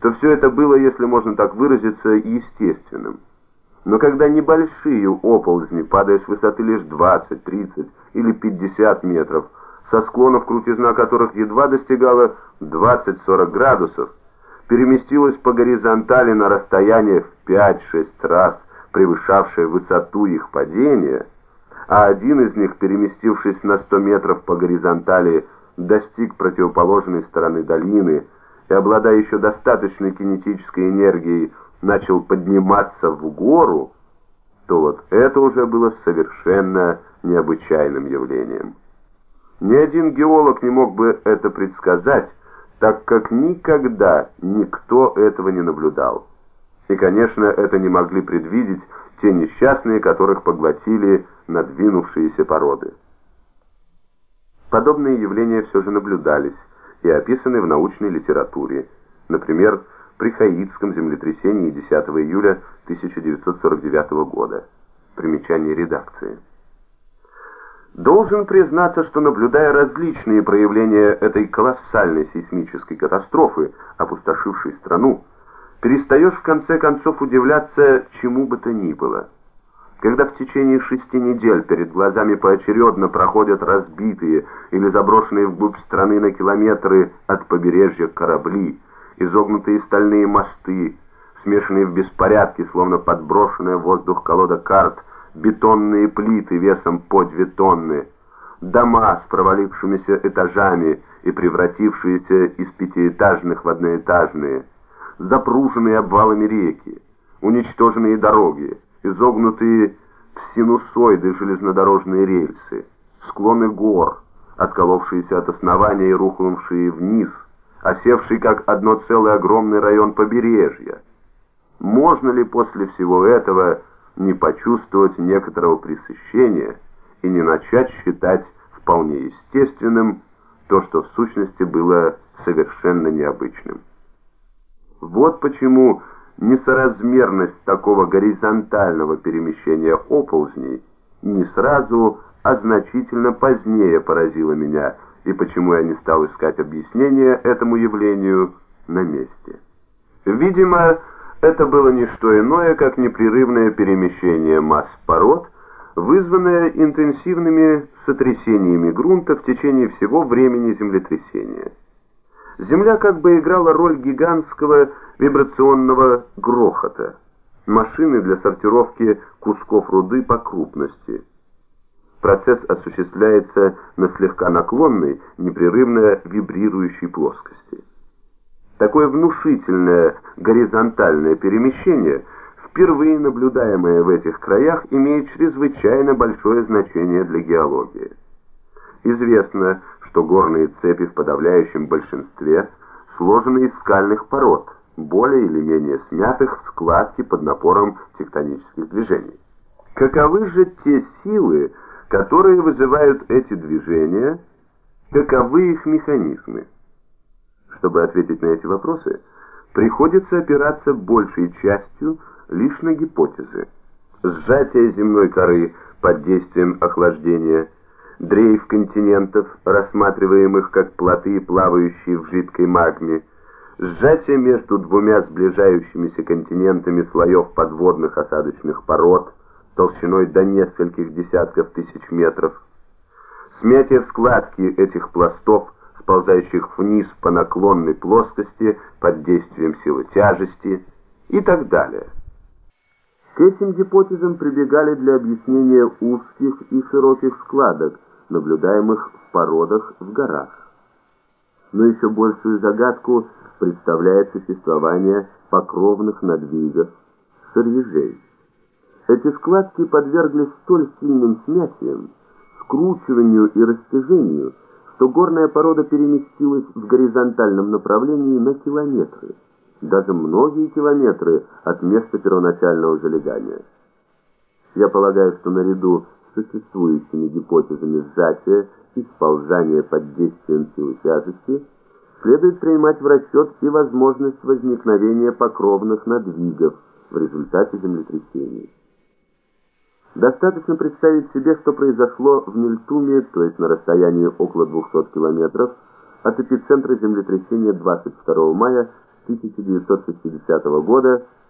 то все это было, если можно так выразиться, естественным. Но когда небольшие оползни, падая с высоты лишь 20, 30 или 50 метров, со склонов крутизна которых едва достигала 20-40 градусов, переместилась по горизонтали на расстояние в 5-6 раз, превышавшее высоту их падения, а один из них, переместившись на 100 метров по горизонтали, достиг противоположной стороны долины и, обладая еще достаточной кинетической энергией, начал подниматься в гору, то вот это уже было совершенно необычайным явлением. Ни один геолог не мог бы это предсказать, так как никогда никто этого не наблюдал. И, конечно, это не могли предвидеть те несчастные, которых поглотили надвинувшиеся породы. Подобные явления все же наблюдались и описаны в научной литературе. Например, при Хаидском землетрясении 10 июля 1949 года. Примечание редакции. Должен признаться, что наблюдая различные проявления этой колоссальной сейсмической катастрофы, опустошившей страну, перестаешь в конце концов удивляться чему бы то ни было. Когда в течение шести недель перед глазами поочередно проходят разбитые или заброшенные вглубь страны на километры от побережья корабли, изогнутые стальные мосты, смешанные в беспорядке, словно подброшенная в воздух колода карт, бетонные плиты весом по две тонны, дома с провалившимися этажами и превратившиеся из пятиэтажных в одноэтажные, запруженные обвалами реки, уничтоженные дороги, изогнутые в синусоиды железнодорожные рельсы, склоны гор, отколовшиеся от основания и рухнувшие вниз – осевший как одно целый огромный район побережья. Можно ли после всего этого не почувствовать некоторого пресыщения и не начать считать вполне естественным то, что в сущности было совершенно необычным? Вот почему несоразмерность такого горизонтального перемещения оползней не сразу, а значительно позднее поразила меня – и почему я не стал искать объяснения этому явлению на месте. Видимо, это было не что иное, как непрерывное перемещение масс пород, вызванное интенсивными сотрясениями грунта в течение всего времени землетрясения. Земля как бы играла роль гигантского вибрационного грохота, машины для сортировки кусков руды по крупности – Процесс осуществляется на слегка наклонной, непрерывно вибрирующей плоскости. Такое внушительное горизонтальное перемещение, впервые наблюдаемое в этих краях, имеет чрезвычайно большое значение для геологии. Известно, что горные цепи в подавляющем большинстве сложены из скальных пород, более или менее смятых в складке под напором тектонических движений. Каковы же те силы, которые вызывают эти движения, каковы их механизмы. Чтобы ответить на эти вопросы, приходится опираться большей частью лишь на гипотезы. Сжатие земной коры под действием охлаждения, дрейф континентов, рассматриваемых как плоты, плавающие в жидкой магме, сжатие между двумя сближающимися континентами слоев подводных осадочных пород – толщиной до нескольких десятков тысяч метров. Смятие складки этих пластов, сползающих вниз по наклонной плоскости под действием силы тяжести и так далее. К этим гипотезам прибегали для объяснения узких и широких складок, наблюдаемых в породах в горах. Но еще большую загадку представляет существование покровных надвигов, сырьежей. Эти складки подверглись столь сильным смятиям, скручиванию и растяжению, что горная порода переместилась в горизонтальном направлении на километры, даже многие километры от места первоначального залегания. Я полагаю, что наряду существующими гипотезами сжатия и сползания под действием силы тяжести следует принимать в расчет и возможность возникновения покровных надвигов в результате землетрясений. Достаточно представить себе, что произошло в Нильтуме, то есть на расстоянии около 200 километров, от эпицентра землетрясения 22 мая 1960 года